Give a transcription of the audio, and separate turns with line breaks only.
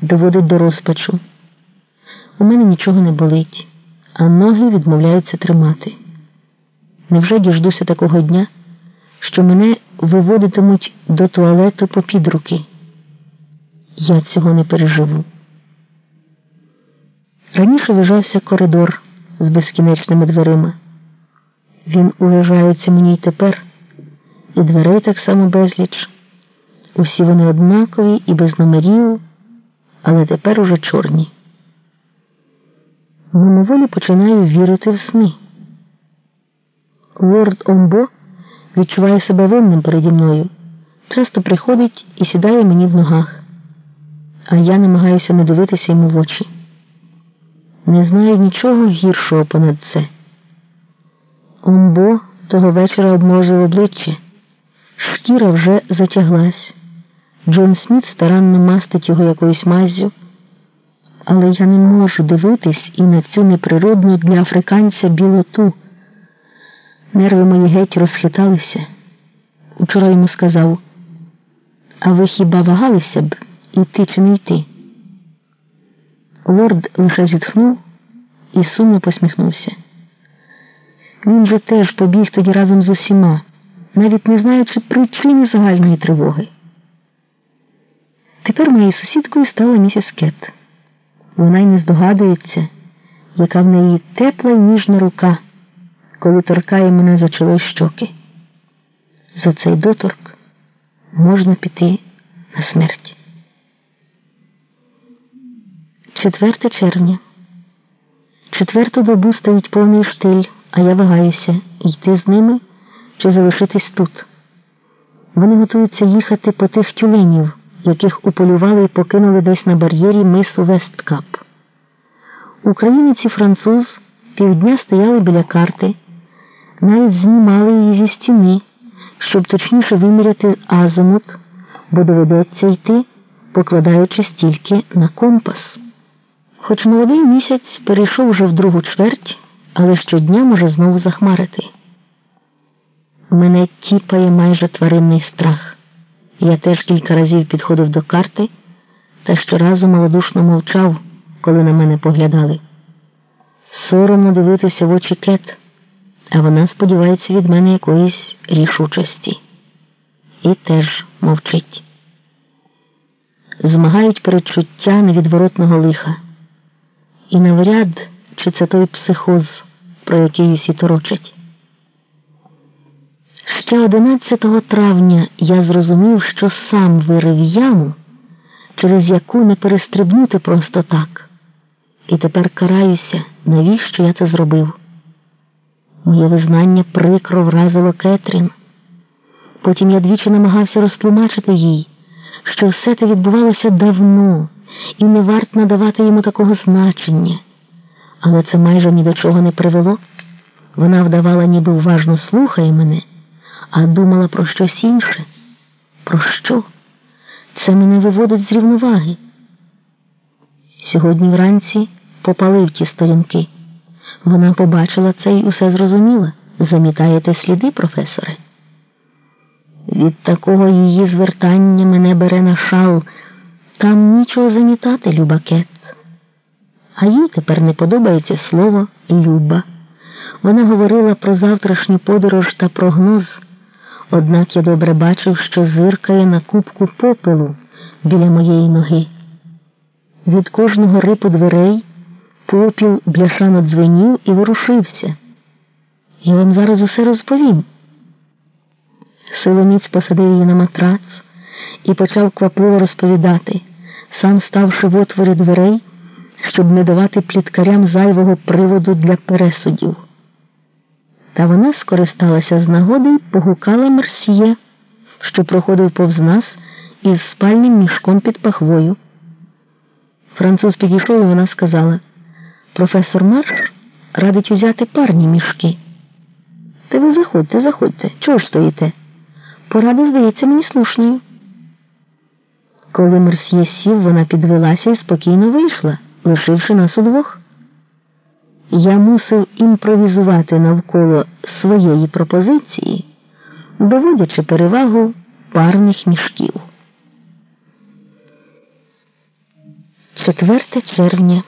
доводить до розпачу. У мене нічого не болить, а ноги відмовляються тримати. Невже діждуся такого дня, що мене виводитимуть до туалету по підруки? Я цього не переживу. Раніше вважався коридор з безкінечними дверима. Він уважається мені й тепер, і дверей так само безліч. Усі вони однакові і без номерів, але тепер уже чорні. Мимоволі починаю вірити в сни. Лорд Омбо відчуває себе винним переді мною, часто приходить і сідає мені в ногах, а я намагаюся не дивитися йому в очі. Не знаю нічого гіршого понад це. Омбо того вечора обморозив обличчя, шкіра вже затяглась. Джон Сміт старанно мастить його якоюсь маззю, але я не можу дивитись і на цю неприродну для африканця білоту. Нерви мої геть розхиталися. Учора йому сказав, а ви хіба вагалися б іти чи не йти? Лорд лише зітхнув і сумно посміхнувся. Він же теж побіг тоді разом з усіма, навіть не знаючи причини загальної тривоги. Тепер моєю сусідкою стала місіс Кет. Вона й не здогадується, яка в неї тепла й ніжна рука, коли торкає мене за чоло щоки. За цей доторк можна піти на смерть. 4 червня. Четверту добу стоїть повний штиль, а я вагаюся йти з ними чи залишитись тут. Вони готуються їхати по тих тюленів, яких уполювали і покинули десь на бар'єрі мису Весткап. Українець і француз півдня стояли біля карти, навіть знімали її зі стіни, щоб точніше виміряти азимут, бо доведеться йти, покладаючись тільки на компас. Хоч молодий місяць перейшов уже в другу чверть, але щодня може знову захмарити. Мене тіпає майже тваринний страх. Я теж кілька разів підходив до карти та щоразу малодушно мовчав, коли на мене поглядали. Соромно дивитися в очі кет, а вона сподівається від мене якоїсь рішучості. І теж мовчить. Змагають передчуття невідворотного лиха. І навряд, чи це той психоз, про який усі торочать. Ще 11 травня я зрозумів, що сам вирив яму, через яку не перестрибнути просто так. І тепер караюся, навіщо я це зробив. Моє визнання прикро вразило Кетрін. Потім я двічі намагався розтлумачити їй, що все це відбувалося давно і не варт надавати йому такого значення. Але це майже ні до чого не привело. Вона вдавала, ніби уважно слухає мене, а думала про щось інше. Про що? Це мене виводить з рівноваги. Сьогодні вранці попалив ті сторінки. Вона побачила це і усе зрозуміла. Замітаєте сліди, професоре? Від такого її звертання мене бере на шал. Там нічого замітати, люба Кет. А їй тепер не подобається слово Люба. Вона говорила про завтрашню подорож та прогноз, однак я добре бачив, що зиркає на кубку попелу біля моєї ноги. Від кожного рипу дверей попіл бляшано дзвенів і ворушився. Я вам зараз усе розповім. Силоміць посадив її на матрац і почав квапливо розповідати, сам ставши в отворі дверей, щоб не давати пліткарям зайвого приводу для пересудів. Та вона скористалася з нагоди і погукала Мерсьє, що проходив повз нас із спальним мішком під пахвою. Француз підійшов і вона сказала професор Марш радить узяти парні мішки. Та ви заходьте, заходьте, чого ж стоїте? Порада, здається, мені слушною. Коли Мерсьє сів, вона підвелася і спокійно вийшла, лишивши нас удвох. Я мусив імпровізувати навколо своєї пропозиції, доводячи перевагу парних мішків. 4 червня